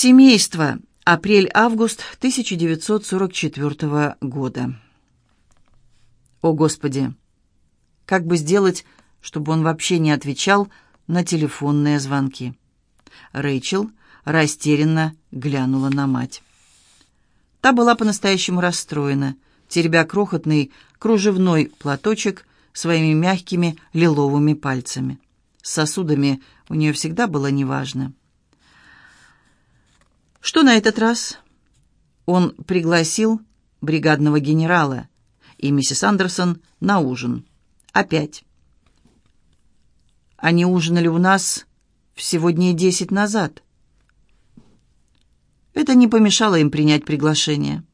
Семейство. Апрель-август 1944 года. О, Господи! Как бы сделать, чтобы он вообще не отвечал на телефонные звонки? Рэйчел растерянно глянула на мать. Та была по-настоящему расстроена, теребя крохотный кружевной платочек своими мягкими лиловыми пальцами. С сосудами у нее всегда было неважно. Что на этот раз? Он пригласил бригадного генерала и миссис Андерсон на ужин. Опять. Они ужинали у нас всего дней десять назад. Это не помешало им принять приглашение.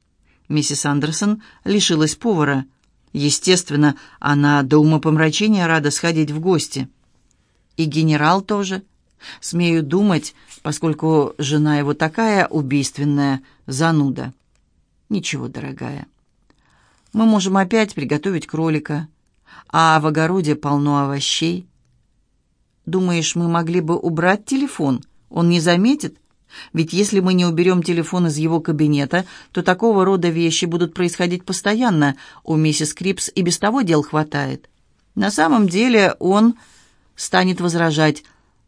Миссис Андерсон лишилась повара. Естественно, она до умопомрачения рада сходить в гости. И генерал тоже. Смею думать, поскольку жена его такая убийственная зануда. Ничего, дорогая. Мы можем опять приготовить кролика, а в огороде полно овощей. Думаешь, мы могли бы убрать телефон? Он не заметит? Ведь если мы не уберем телефон из его кабинета, то такого рода вещи будут происходить постоянно. У миссис Крипс и без того дел хватает. На самом деле он станет возражать.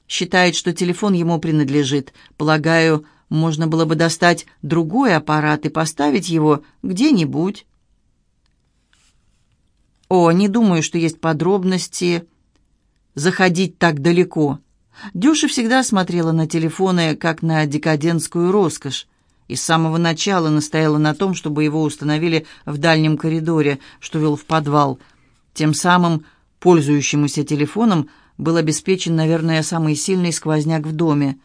Считает, что телефон ему принадлежит. Полагаю, можно было бы достать другой аппарат и поставить его где-нибудь. О, не думаю, что есть подробности заходить так далеко. Дюша всегда смотрела на телефоны, как на декадентскую роскошь, и с самого начала настояла на том, чтобы его установили в дальнем коридоре, что вел в подвал. Тем самым пользующемуся телефоном был обеспечен, наверное, самый сильный сквозняк в доме.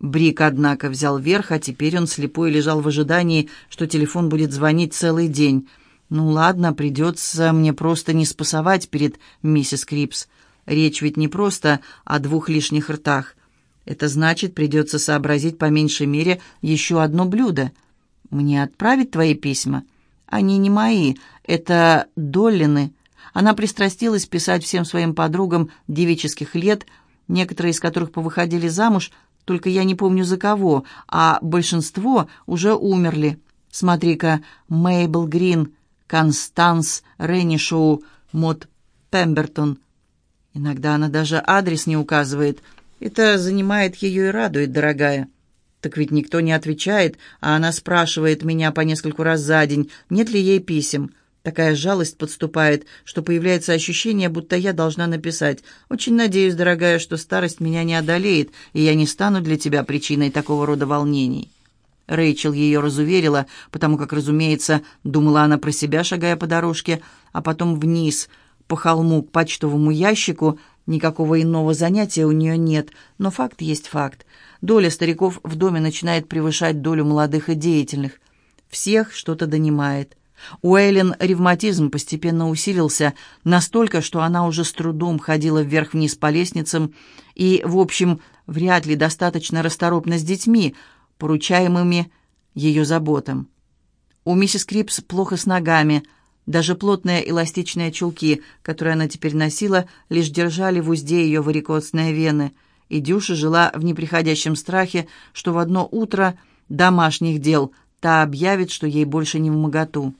Брик, однако, взял верх, а теперь он слепой лежал в ожидании, что телефон будет звонить целый день. «Ну ладно, придется мне просто не спасовать перед миссис Крипс». Речь ведь не просто о двух лишних ртах. Это значит, придется сообразить по меньшей мере еще одно блюдо. Мне отправить твои письма? Они не мои, это Доллины. Она пристрастилась писать всем своим подругам девических лет, некоторые из которых повыходили замуж, только я не помню за кого, а большинство уже умерли. Смотри-ка, Мейбл Грин, Констанс Реннишоу, Мот Пембертон — Иногда она даже адрес не указывает. Это занимает ее и радует, дорогая. Так ведь никто не отвечает, а она спрашивает меня по нескольку раз за день, нет ли ей писем. Такая жалость подступает, что появляется ощущение, будто я должна написать. Очень надеюсь, дорогая, что старость меня не одолеет, и я не стану для тебя причиной такого рода волнений. Рэйчел ее разуверила, потому как, разумеется, думала она про себя, шагая по дорожке, а потом вниз — по холму к почтовому ящику. Никакого иного занятия у нее нет, но факт есть факт. Доля стариков в доме начинает превышать долю молодых и деятельных. Всех что-то донимает. У Эйлен ревматизм постепенно усилился настолько, что она уже с трудом ходила вверх-вниз по лестницам и, в общем, вряд ли достаточно расторопна с детьми, поручаемыми ее заботам. У миссис Крипс плохо с ногами – даже плотные эластичные чулки, которые она теперь носила, лишь держали в узде ее варикозные вены. И Дюша жила в непреходящем страхе, что в одно утро домашних дел та объявит, что ей больше невмоготу.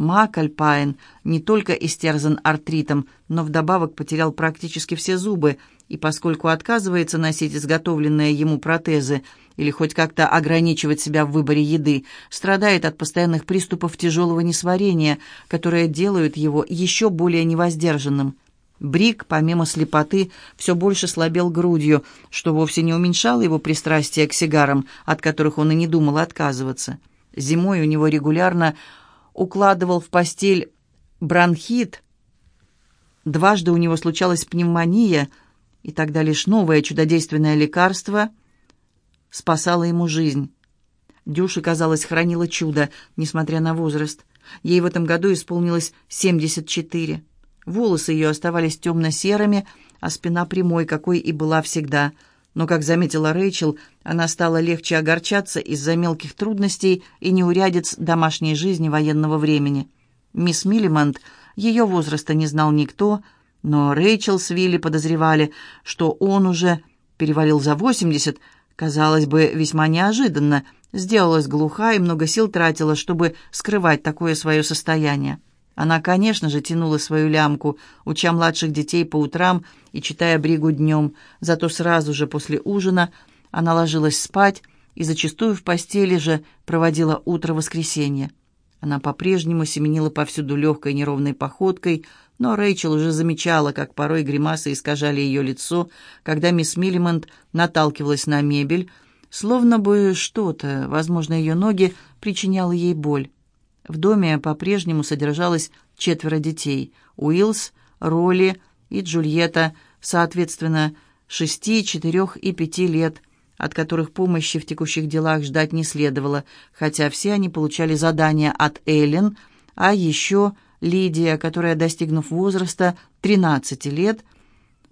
Мак Альпайн не только истерзан артритом, но вдобавок потерял практически все зубы, и поскольку отказывается носить изготовленные ему протезы или хоть как-то ограничивать себя в выборе еды, страдает от постоянных приступов тяжелого несварения, которые делают его еще более невоздержанным. Брик, помимо слепоты, все больше слабел грудью, что вовсе не уменьшало его пристрастие к сигарам, от которых он и не думал отказываться. Зимой у него регулярно укладывал в постель бронхит. Дважды у него случалась пневмония, и тогда лишь новое чудодейственное лекарство спасало ему жизнь. Дюша, казалось, хранила чудо, несмотря на возраст. Ей в этом году исполнилось 74. Волосы ее оставались темно-серыми, а спина прямой, какой и была всегда – но, как заметила Рэйчел, она стала легче огорчаться из-за мелких трудностей и неурядиц домашней жизни военного времени. Мисс Миллимонт, ее возраста не знал никто, но Рэйчел с Вилли подозревали, что он уже перевалил за 80, казалось бы, весьма неожиданно, сделалась глуха и много сил тратила, чтобы скрывать такое свое состояние. Она, конечно же, тянула свою лямку, уча младших детей по утрам и читая бригу днем, зато сразу же после ужина она ложилась спать и зачастую в постели же проводила утро воскресенья. Она по-прежнему семенила повсюду легкой неровной походкой, но Рэйчел уже замечала, как порой гримасы искажали ее лицо, когда мисс Миллимонт наталкивалась на мебель, словно бы что-то, возможно, ее ноги, причиняло ей боль. В доме по-прежнему содержалось четверо детей — Уиллс, Ролли и Джульетта, соответственно, шести, четырех и пяти лет — от которых помощи в текущих делах ждать не следовало, хотя все они получали задания от Эллен, а еще Лидия, которая, достигнув возраста 13 лет,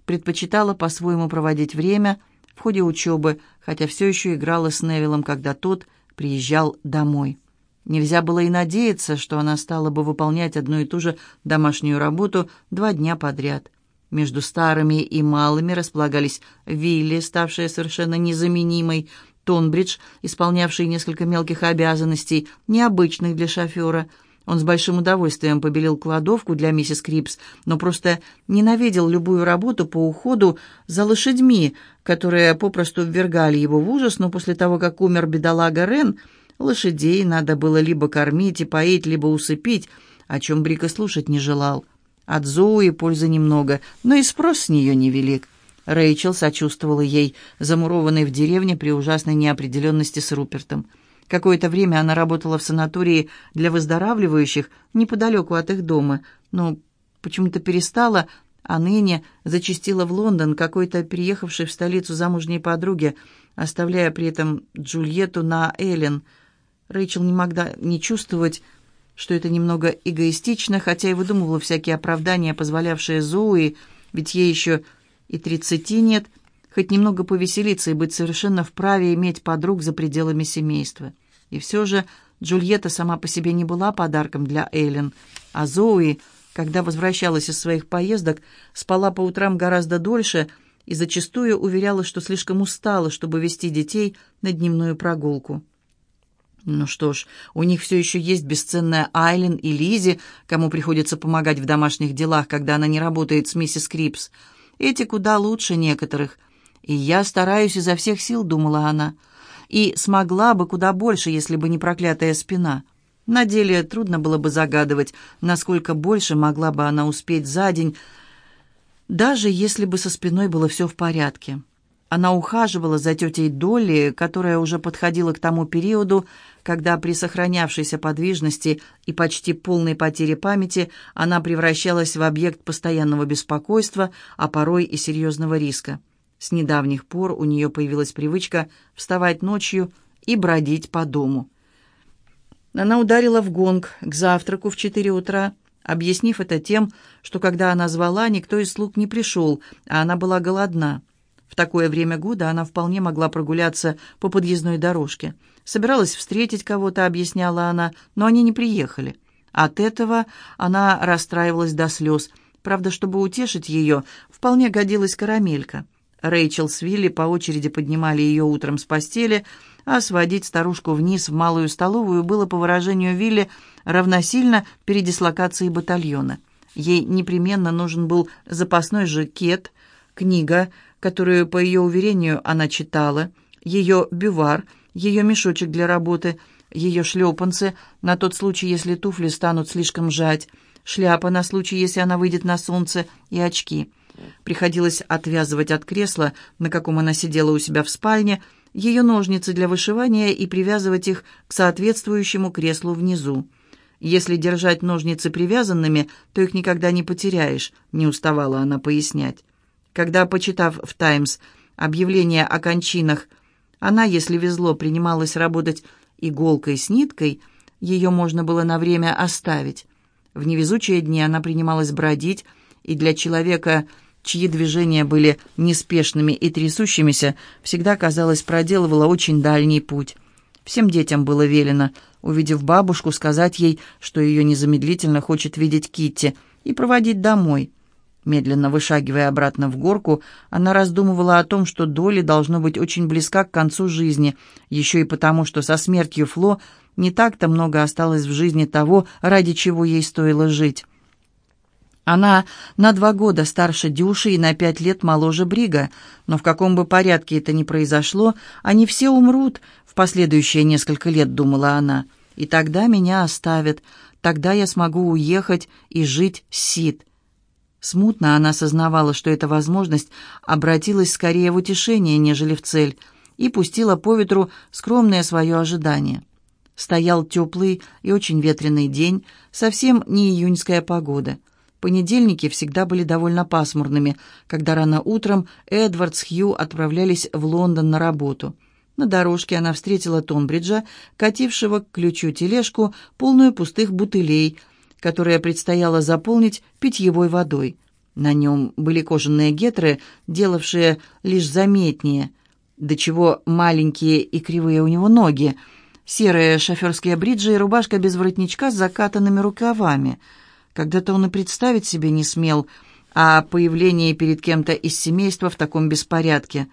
предпочитала по-своему проводить время в ходе учебы, хотя все еще играла с Невилом, когда тот приезжал домой. Нельзя было и надеяться, что она стала бы выполнять одну и ту же домашнюю работу два дня подряд – между старыми и малыми располагались Вилли, ставшая совершенно незаменимой, Тонбридж, исполнявший несколько мелких обязанностей, необычных для шофера. Он с большим удовольствием побелил кладовку для миссис Крипс, но просто ненавидел любую работу по уходу за лошадьми, которые попросту ввергали его в ужас, но после того, как умер бедолага Рен, лошадей надо было либо кормить и поить, либо усыпить, о чем Брик и слушать не желал. От Зоуи пользы немного, но и спрос с нее невелик. Рэйчел сочувствовала ей, замурованной в деревне при ужасной неопределенности с Рупертом. Какое-то время она работала в санатории для выздоравливающих неподалеку от их дома, но почему-то перестала, а ныне зачастила в Лондон какой-то переехавшей в столицу замужней подруге, оставляя при этом Джульетту на Эллен. Рэйчел не могла не чувствовать что это немного эгоистично, хотя и выдумывала всякие оправдания, позволявшие Зоуи, ведь ей еще и тридцати нет, хоть немного повеселиться и быть совершенно вправе иметь подруг за пределами семейства. И все же Джульетта сама по себе не была подарком для Эйлен, а Зоуи, когда возвращалась из своих поездок, спала по утрам гораздо дольше и зачастую уверяла, что слишком устала, чтобы вести детей на дневную прогулку. Ну что ж, у них все еще есть бесценная Айлен и Лизи, кому приходится помогать в домашних делах, когда она не работает с миссис Крипс. Эти куда лучше некоторых. И я стараюсь изо всех сил, думала она. И смогла бы куда больше, если бы не проклятая спина. На деле трудно было бы загадывать, насколько больше могла бы она успеть за день, даже если бы со спиной было все в порядке. Она ухаживала за тетей Долли, которая уже подходила к тому периоду, когда при сохранявшейся подвижности и почти полной потере памяти она превращалась в объект постоянного беспокойства, а порой и серьезного риска. С недавних пор у нее появилась привычка вставать ночью и бродить по дому. Она ударила в гонг к завтраку в четыре утра, объяснив это тем, что когда она звала, никто из слуг не пришел, а она была голодна. В такое время года она вполне могла прогуляться по подъездной дорожке. Собиралась встретить кого-то, объясняла она, но они не приехали. От этого она расстраивалась до слез. Правда, чтобы утешить ее, вполне годилась карамелька. Рэйчел с Вилли по очереди поднимали ее утром с постели, а сводить старушку вниз в малую столовую было, по выражению Вилли, равносильно передислокации батальона. Ей непременно нужен был запасной жакет, книга, которую, по ее уверению, она читала, ее бювар, ее мешочек для работы, ее шлепанцы на тот случай, если туфли станут слишком жать, шляпа на случай, если она выйдет на солнце, и очки. Приходилось отвязывать от кресла, на каком она сидела у себя в спальне, ее ножницы для вышивания и привязывать их к соответствующему креслу внизу. Если держать ножницы привязанными, то их никогда не потеряешь, не уставала она пояснять. Когда, почитав в «Таймс» объявление о кончинах, она, если везло, принималась работать иголкой с ниткой, ее можно было на время оставить. В невезучие дни она принималась бродить, и для человека, чьи движения были неспешными и трясущимися, всегда, казалось, проделывала очень дальний путь. Всем детям было велено, увидев бабушку, сказать ей, что ее незамедлительно хочет видеть Китти, и проводить домой. Медленно вышагивая обратно в горку, она раздумывала о том, что Долли должно быть очень близка к концу жизни, еще и потому, что со смертью Фло не так-то много осталось в жизни того, ради чего ей стоило жить. Она на два года старше Дюши и на пять лет моложе Брига, но в каком бы порядке это ни произошло, они все умрут в последующие несколько лет, думала она, и тогда меня оставят, тогда я смогу уехать и жить Сид. Смутно она осознавала, что эта возможность обратилась скорее в утешение, нежели в цель, и пустила по ветру скромное свое ожидание. Стоял теплый и очень ветреный день, совсем не июньская погода. Понедельники всегда были довольно пасмурными, когда рано утром Эдвард с Хью отправлялись в Лондон на работу. На дорожке она встретила Тонбриджа, катившего к ключу тележку, полную пустых бутылей – которое предстояло заполнить питьевой водой. На нем были кожаные гетры, делавшие лишь заметнее, до чего маленькие и кривые у него ноги, серые шоферские бриджи и рубашка без воротничка с закатанными рукавами. Когда-то он и представить себе не смел о появлении перед кем-то из семейства в таком беспорядке.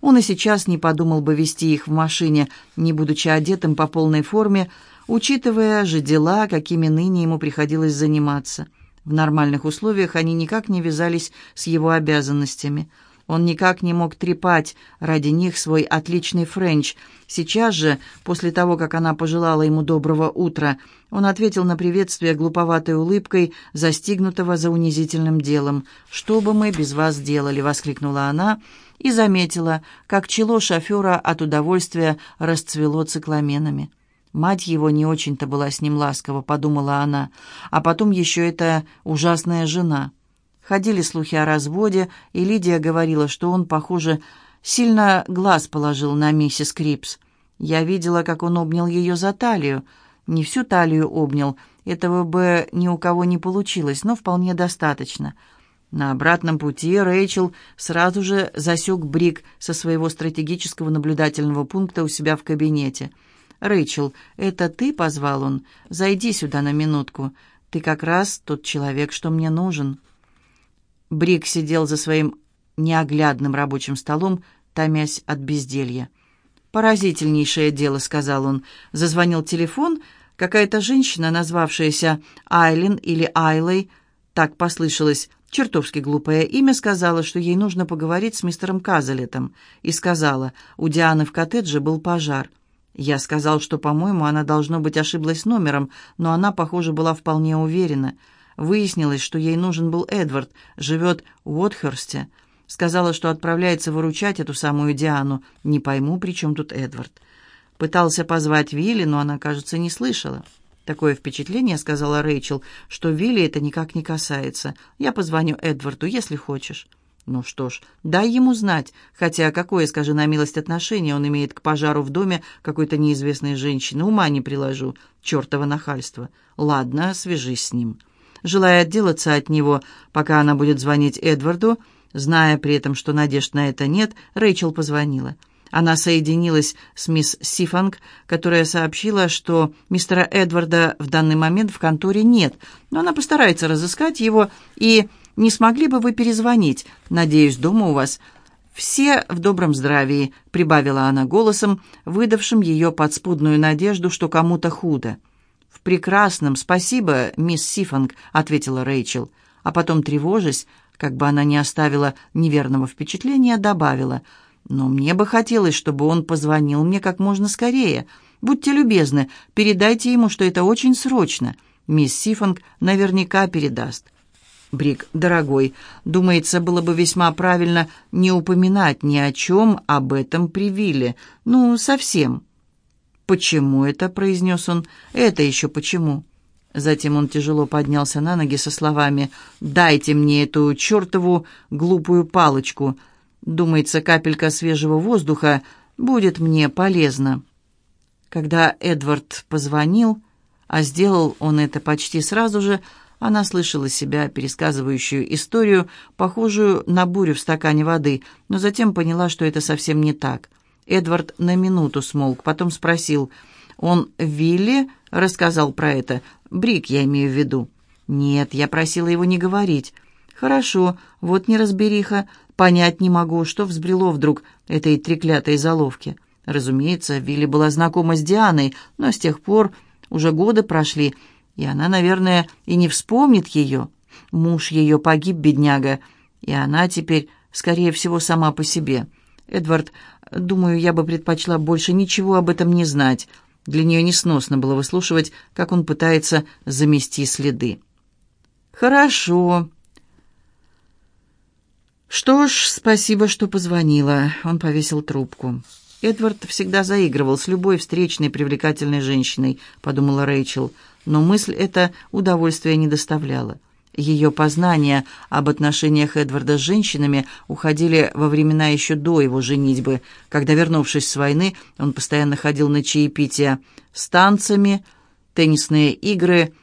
Он и сейчас не подумал бы вести их в машине, не будучи одетым по полной форме, учитывая же дела, какими ныне ему приходилось заниматься. В нормальных условиях они никак не вязались с его обязанностями. Он никак не мог трепать ради них свой отличный френч. Сейчас же, после того, как она пожелала ему доброго утра, он ответил на приветствие глуповатой улыбкой, застигнутого за унизительным делом. «Что бы мы без вас делали?» — воскликнула она и заметила, как чело шофера от удовольствия расцвело цикламенами. Мать его не очень-то была с ним ласкова, подумала она. А потом еще эта ужасная жена. Ходили слухи о разводе, и Лидия говорила, что он, похоже, сильно глаз положил на миссис Крипс. Я видела, как он обнял ее за талию. Не всю талию обнял, этого бы ни у кого не получилось, но вполне достаточно. На обратном пути Рэйчел сразу же засек Брик со своего стратегического наблюдательного пункта у себя в кабинете – «Рэйчел, это ты?» — позвал он. «Зайди сюда на минутку. Ты как раз тот человек, что мне нужен». Брик сидел за своим неоглядным рабочим столом, томясь от безделья. «Поразительнейшее дело», — сказал он. Зазвонил телефон. Какая-то женщина, назвавшаяся Айлин или Айлой, так послышалось, чертовски глупое имя, сказала, что ей нужно поговорить с мистером Казалетом. И сказала, у Дианы в коттедже был пожар. Я сказал, что, по-моему, она, должно быть, ошиблась номером, но она, похоже, была вполне уверена. Выяснилось, что ей нужен был Эдвард, живет в Уотхерсте. Сказала, что отправляется выручать эту самую Диану. Не пойму, при чем тут Эдвард. Пытался позвать Вилли, но она, кажется, не слышала. «Такое впечатление», — сказала Рэйчел, — «что Вилли это никак не касается. Я позвоню Эдварду, если хочешь». Ну что ж, дай ему знать, хотя какое, скажи на милость, отношение он имеет к пожару в доме какой-то неизвестной женщины, ума не приложу, чертово нахальство. Ладно, свяжись с ним. Желая отделаться от него, пока она будет звонить Эдварду, зная при этом, что надежд на это нет, Рэйчел позвонила. Она соединилась с мисс Сифанг, которая сообщила, что мистера Эдварда в данный момент в конторе нет, но она постарается разыскать его и не смогли бы вы перезвонить? Надеюсь, дома у вас все в добром здравии», — прибавила она голосом, выдавшим ее подспудную надежду, что кому-то худо. «В прекрасном, спасибо, мисс Сифанг», — ответила Рэйчел. А потом, тревожась, как бы она не оставила неверного впечатления, добавила, «Но мне бы хотелось, чтобы он позвонил мне как можно скорее. Будьте любезны, передайте ему, что это очень срочно. Мисс Сифанг наверняка передаст». Брик, дорогой, думается, было бы весьма правильно не упоминать ни о чем об этом при Вилле. Ну, совсем. «Почему это?» — произнес он. «Это еще почему?» Затем он тяжело поднялся на ноги со словами «Дайте мне эту чертову глупую палочку. Думается, капелька свежего воздуха будет мне полезна». Когда Эдвард позвонил, а сделал он это почти сразу же, она слышала себя, пересказывающую историю, похожую на бурю в стакане воды, но затем поняла, что это совсем не так. Эдвард на минуту смолк, потом спросил, «Он Вилли рассказал про это? Брик, я имею в виду». «Нет, я просила его не говорить». «Хорошо, вот неразбериха. Понять не могу, что взбрело вдруг этой треклятой заловки». Разумеется, Вилли была знакома с Дианой, но с тех пор уже годы прошли, и она, наверное, и не вспомнит ее. Муж ее погиб, бедняга, и она теперь, скорее всего, сама по себе. Эдвард, думаю, я бы предпочла больше ничего об этом не знать. Для нее несносно было выслушивать, как он пытается замести следы. «Хорошо», «Что ж, спасибо, что позвонила». Он повесил трубку. «Эдвард всегда заигрывал с любой встречной привлекательной женщиной», — подумала Рэйчел. Но мысль эта удовольствия не доставляла. Ее познания об отношениях Эдварда с женщинами уходили во времена еще до его женитьбы, когда, вернувшись с войны, он постоянно ходил на чаепития с танцами, теннисные игры,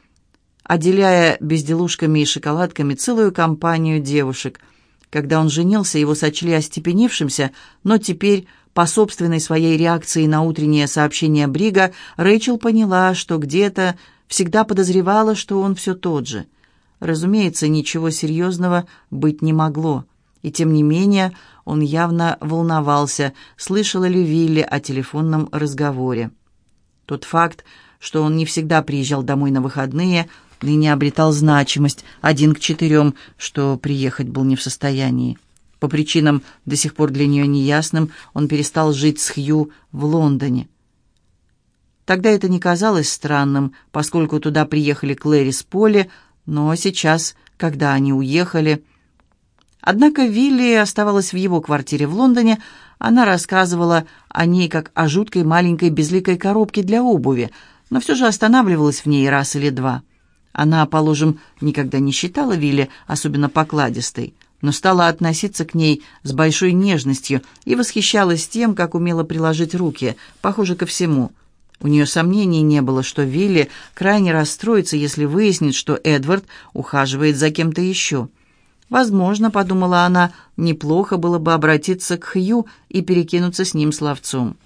отделяя безделушками и шоколадками целую компанию девушек — когда он женился, его сочли остепенившимся, но теперь, по собственной своей реакции на утреннее сообщение Брига, Рэйчел поняла, что где-то всегда подозревала, что он все тот же. Разумеется, ничего серьезного быть не могло. И тем не менее он явно волновался, слышала ли Вилли о телефонном разговоре. Тот факт, что он не всегда приезжал домой на выходные – ныне обретал значимость, один к четырем, что приехать был не в состоянии. По причинам, до сих пор для нее неясным, он перестал жить с Хью в Лондоне. Тогда это не казалось странным, поскольку туда приехали Клэри с Поли, но сейчас, когда они уехали... Однако Вилли оставалась в его квартире в Лондоне, она рассказывала о ней как о жуткой маленькой безликой коробке для обуви, но все же останавливалась в ней раз или два. Она, положим, никогда не считала Вилли особенно покладистой, но стала относиться к ней с большой нежностью и восхищалась тем, как умела приложить руки, похоже ко всему. У нее сомнений не было, что Вилли крайне расстроится, если выяснит, что Эдвард ухаживает за кем-то еще. Возможно, подумала она, неплохо было бы обратиться к Хью и перекинуться с ним словцом.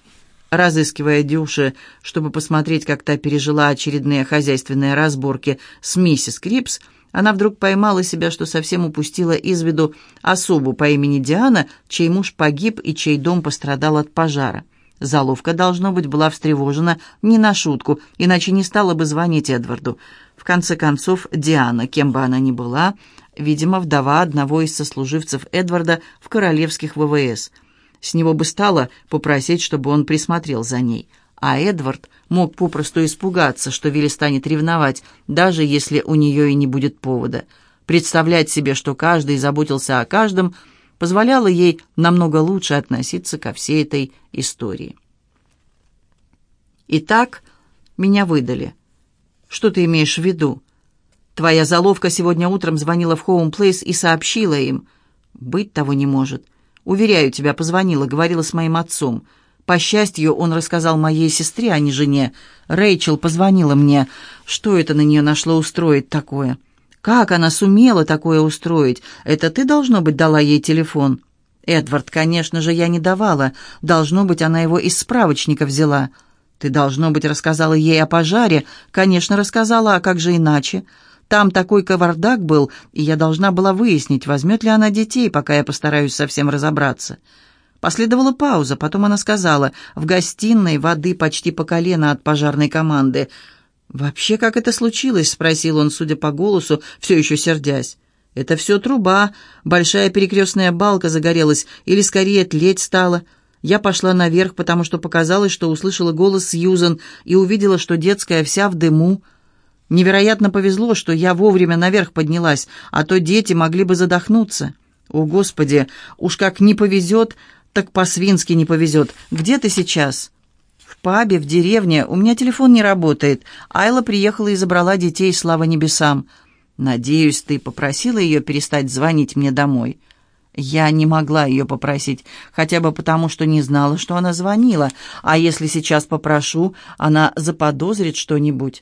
Разыскивая Дюши, чтобы посмотреть, как та пережила очередные хозяйственные разборки с миссис Крипс, она вдруг поймала себя, что совсем упустила из виду особу по имени Диана, чей муж погиб и чей дом пострадал от пожара. Заловка, должно быть, была встревожена не на шутку, иначе не стала бы звонить Эдварду. В конце концов, Диана, кем бы она ни была, видимо, вдова одного из сослуживцев Эдварда в королевских ВВС – с него бы стало попросить, чтобы он присмотрел за ней. А Эдвард мог попросту испугаться, что Вилли станет ревновать, даже если у нее и не будет повода. Представлять себе, что каждый заботился о каждом, позволяло ей намного лучше относиться ко всей этой истории. «Итак, меня выдали. Что ты имеешь в виду? Твоя заловка сегодня утром звонила в Хоум Плейс и сообщила им. Быть того не может. Уверяю тебя, позвонила, говорила с моим отцом. По счастью, он рассказал моей сестре, а не жене. Рэйчел позвонила мне. Что это на нее нашло устроить такое? Как она сумела такое устроить? Это ты, должно быть, дала ей телефон?» «Эдвард, конечно же, я не давала. Должно быть, она его из справочника взяла». «Ты, должно быть, рассказала ей о пожаре». «Конечно, рассказала, а как же иначе?» Там такой кавардак был, и я должна была выяснить, возьмет ли она детей, пока я постараюсь совсем разобраться. Последовала пауза, потом она сказала, в гостиной воды почти по колено от пожарной команды. «Вообще, как это случилось?» — спросил он, судя по голосу, все еще сердясь. «Это все труба, большая перекрестная балка загорелась, или скорее тлеть стала». Я пошла наверх, потому что показалось, что услышала голос Сьюзен и увидела, что детская вся в дыму. Невероятно повезло, что я вовремя наверх поднялась, а то дети могли бы задохнуться. О, Господи, уж как не повезет, так по-свински не повезет. Где ты сейчас?» «В пабе, в деревне. У меня телефон не работает. Айла приехала и забрала детей, слава небесам. Надеюсь, ты попросила ее перестать звонить мне домой». Я не могла ее попросить, хотя бы потому, что не знала, что она звонила. А если сейчас попрошу, она заподозрит что-нибудь.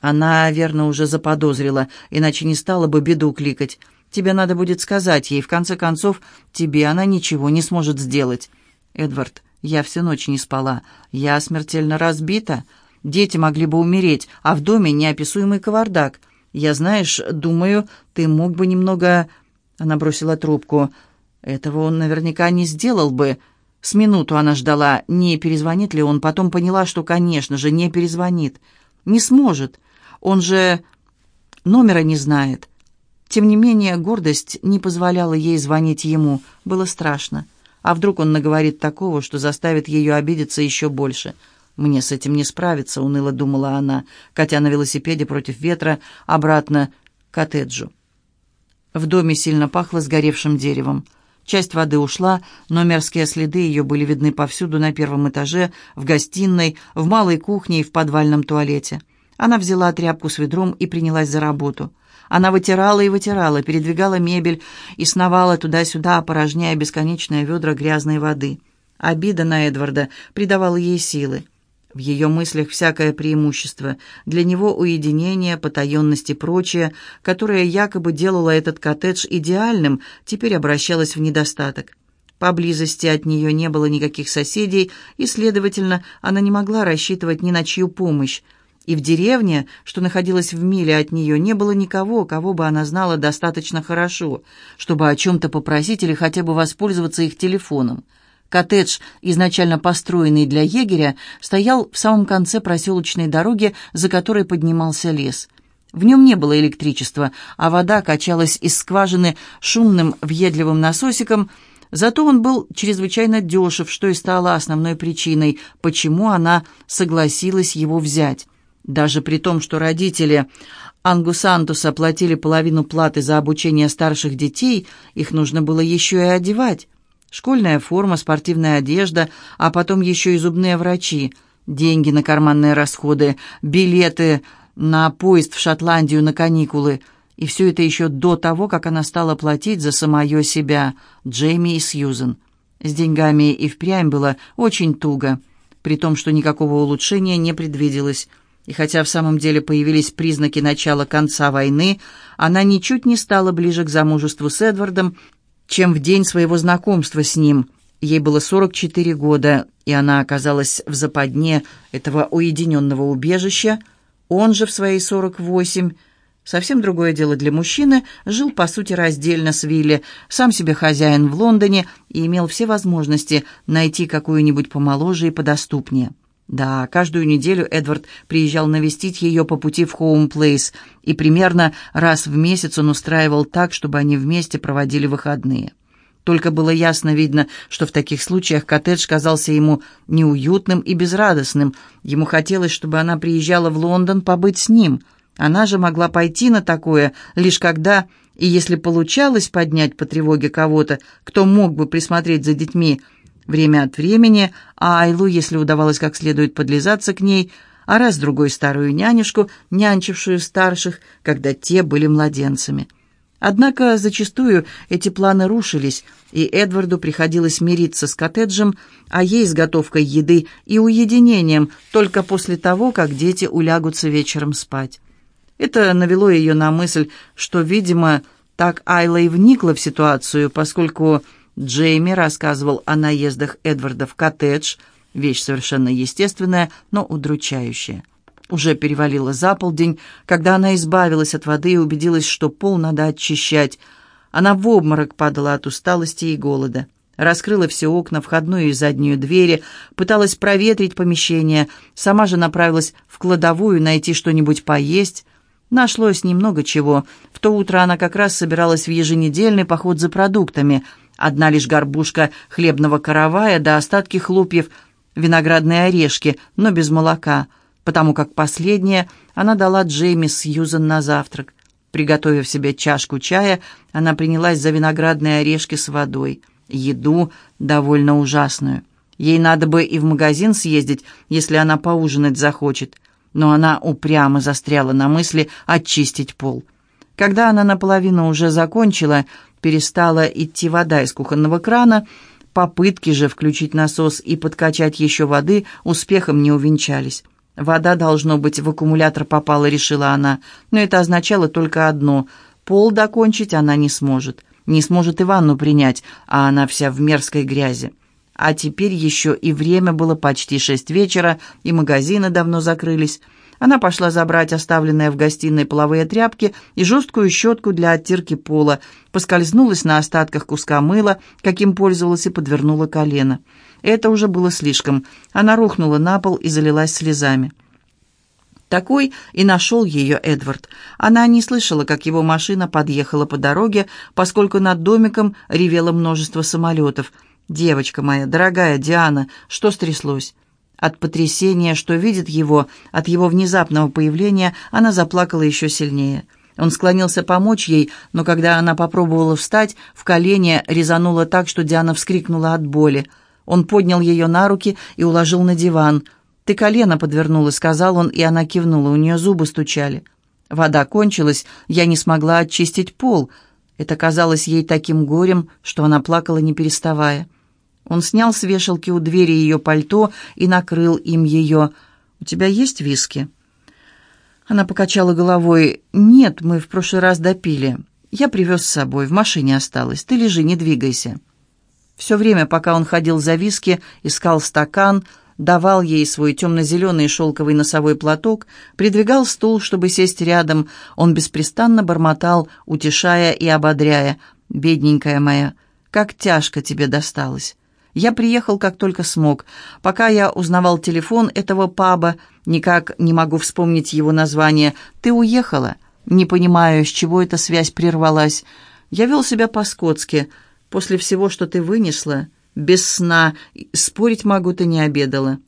Она, верно, уже заподозрила, иначе не стала бы беду кликать. Тебе надо будет сказать ей, в конце концов, тебе она ничего не сможет сделать. Эдвард, я всю ночь не спала. Я смертельно разбита. Дети могли бы умереть, а в доме неописуемый кавардак. Я, знаешь, думаю, ты мог бы немного Она бросила трубку. Этого он наверняка не сделал бы. С минуту она ждала, не перезвонит ли он, потом поняла, что, конечно же, не перезвонит. Не сможет. Он же номера не знает. Тем не менее, гордость не позволяла ей звонить ему. Было страшно. А вдруг он наговорит такого, что заставит ее обидеться еще больше? «Мне с этим не справиться», — уныло думала она, катя на велосипеде против ветра обратно к коттеджу. В доме сильно пахло сгоревшим деревом. Часть воды ушла, но мерзкие следы ее были видны повсюду на первом этаже, в гостиной, в малой кухне и в подвальном туалете. Она взяла тряпку с ведром и принялась за работу. Она вытирала и вытирала, передвигала мебель и сновала туда-сюда, опорожняя бесконечное ведра грязной воды. Обида на Эдварда придавала ей силы. В ее мыслях всякое преимущество. Для него уединение, потаенность и прочее, которое якобы делало этот коттедж идеальным, теперь обращалось в недостаток. Поблизости от нее не было никаких соседей, и, следовательно, она не могла рассчитывать ни на чью помощь. И в деревне, что находилась в миле от нее, не было никого, кого бы она знала достаточно хорошо, чтобы о чем-то попросить или хотя бы воспользоваться их телефоном. Коттедж, изначально построенный для егеря, стоял в самом конце проселочной дороги, за которой поднимался лес. В нем не было электричества, а вода качалась из скважины шумным въедливым насосиком, зато он был чрезвычайно дешев, что и стало основной причиной, почему она согласилась его взять. Даже при том, что родители Ангусантуса платили половину платы за обучение старших детей, их нужно было еще и одевать. Школьная форма, спортивная одежда, а потом еще и зубные врачи, деньги на карманные расходы, билеты на поезд в Шотландию на каникулы. И все это еще до того, как она стала платить за самое себя, Джейми и Сьюзен. С деньгами и впрямь было очень туго, при том, что никакого улучшения не предвиделось. И хотя в самом деле появились признаки начала конца войны, она ничуть не стала ближе к замужеству с Эдвардом, чем в день своего знакомства с ним. Ей было 44 года, и она оказалась в западне этого уединенного убежища. Он же в свои 48, совсем другое дело для мужчины, жил, по сути, раздельно с Вилли, сам себе хозяин в Лондоне и имел все возможности найти какую-нибудь помоложе и подоступнее. Да, каждую неделю Эдвард приезжал навестить ее по пути в Хоум-Плейс, и примерно раз в месяц он устраивал так, чтобы они вместе проводили выходные. Только было ясно видно, что в таких случаях коттедж казался ему неуютным и безрадостным. Ему хотелось, чтобы она приезжала в Лондон побыть с ним. Она же могла пойти на такое, лишь когда, и если получалось поднять по тревоге кого-то, кто мог бы присмотреть за детьми – время от времени, а Айлу, если удавалось как следует подлизаться к ней, а раз-другой старую нянюшку, нянчившую старших, когда те были младенцами. Однако зачастую эти планы рушились, и Эдварду приходилось мириться с коттеджем, а ей с готовкой еды и уединением только после того, как дети улягутся вечером спать. Это навело ее на мысль, что, видимо, так Айла и вникла в ситуацию, поскольку Джейми рассказывал о наездах Эдварда в коттедж, вещь совершенно естественная, но удручающая. Уже перевалило за полдень, когда она избавилась от воды и убедилась, что пол надо очищать. Она в обморок падала от усталости и голода. Раскрыла все окна, входную и заднюю двери, пыталась проветрить помещение, сама же направилась в кладовую найти что-нибудь поесть. Нашлось немного чего. В то утро она как раз собиралась в еженедельный поход за продуктами – Одна лишь горбушка хлебного каравая да остатки хлопьев, виноградные орешки, но без молока, потому как последнее она дала Джейми Сьюзен на завтрак. Приготовив себе чашку чая, она принялась за виноградные орешки с водой. Еду довольно ужасную. Ей надо бы и в магазин съездить, если она поужинать захочет. Но она упрямо застряла на мысли очистить пол. Когда она наполовину уже закончила, перестала идти вода из кухонного крана, попытки же включить насос и подкачать еще воды успехом не увенчались. Вода, должно быть, в аккумулятор попала, решила она, но это означало только одно – пол докончить она не сможет. Не сможет и ванну принять, а она вся в мерзкой грязи. А теперь еще и время было почти шесть вечера, и магазины давно закрылись. Она пошла забрать оставленные в гостиной половые тряпки и жесткую щетку для оттирки пола, поскользнулась на остатках куска мыла, каким пользовалась и подвернула колено. Это уже было слишком. Она рухнула на пол и залилась слезами. Такой и нашел ее Эдвард. Она не слышала, как его машина подъехала по дороге, поскольку над домиком ревело множество самолетов. «Девочка моя, дорогая Диана, что стряслось?» От потрясения, что видит его, от его внезапного появления, она заплакала еще сильнее. Он склонился помочь ей, но когда она попробовала встать, в колени резануло так, что Диана вскрикнула от боли. Он поднял ее на руки и уложил на диван. «Ты колено подвернула», — сказал он, и она кивнула, у нее зубы стучали. Вода кончилась, я не смогла очистить пол. Это казалось ей таким горем, что она плакала, не переставая. Он снял с вешалки у двери ее пальто и накрыл им ее. «У тебя есть виски?» Она покачала головой. «Нет, мы в прошлый раз допили. Я привез с собой, в машине осталось. Ты лежи, не двигайся». Все время, пока он ходил за виски, искал стакан, давал ей свой темно-зеленый шелковый носовой платок, придвигал стул, чтобы сесть рядом, он беспрестанно бормотал, утешая и ободряя. «Бедненькая моя, как тяжко тебе досталось!» Я приехал, как только смог. Пока я узнавал телефон этого паба, никак не могу вспомнить его название. Ты уехала? Не понимаю, с чего эта связь прервалась. Я вел себя по-скотски. После всего, что ты вынесла, без сна, спорить могу, ты не обедала.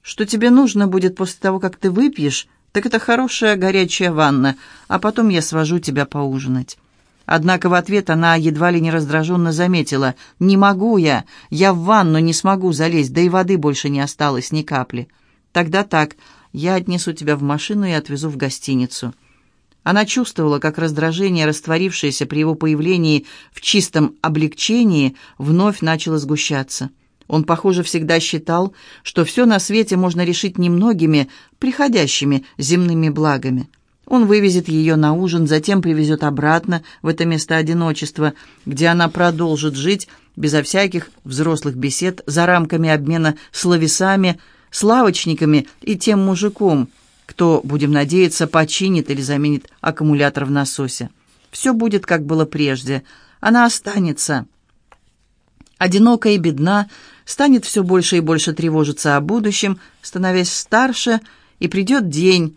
Что тебе нужно будет после того, как ты выпьешь, так это хорошая горячая ванна, а потом я свожу тебя поужинать». Однако в ответ она едва ли не раздраженно заметила. «Не могу я. Я в ванну не смогу залезть, да и воды больше не осталось ни капли. Тогда так, я отнесу тебя в машину и отвезу в гостиницу». Она чувствовала, как раздражение, растворившееся при его появлении в чистом облегчении, вновь начало сгущаться. Он, похоже, всегда считал, что все на свете можно решить немногими приходящими земными благами. Он вывезет ее на ужин, затем привезет обратно в это место одиночества, где она продолжит жить безо всяких взрослых бесед за рамками обмена словесами, с лавочниками и тем мужиком, кто, будем надеяться, починит или заменит аккумулятор в насосе. Все будет, как было прежде. Она останется. Одинокая и бедна, станет все больше и больше тревожиться о будущем, становясь старше, и придет день,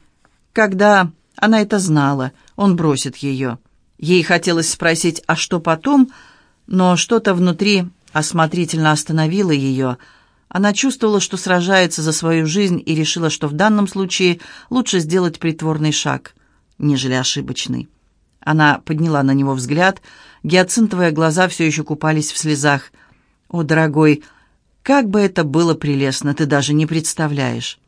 когда она это знала, он бросит ее. Ей хотелось спросить, а что потом, но что-то внутри осмотрительно остановило ее. Она чувствовала, что сражается за свою жизнь и решила, что в данном случае лучше сделать притворный шаг, нежели ошибочный. Она подняла на него взгляд, гиацинтовые глаза все еще купались в слезах. «О, дорогой, как бы это было прелестно, ты даже не представляешь!»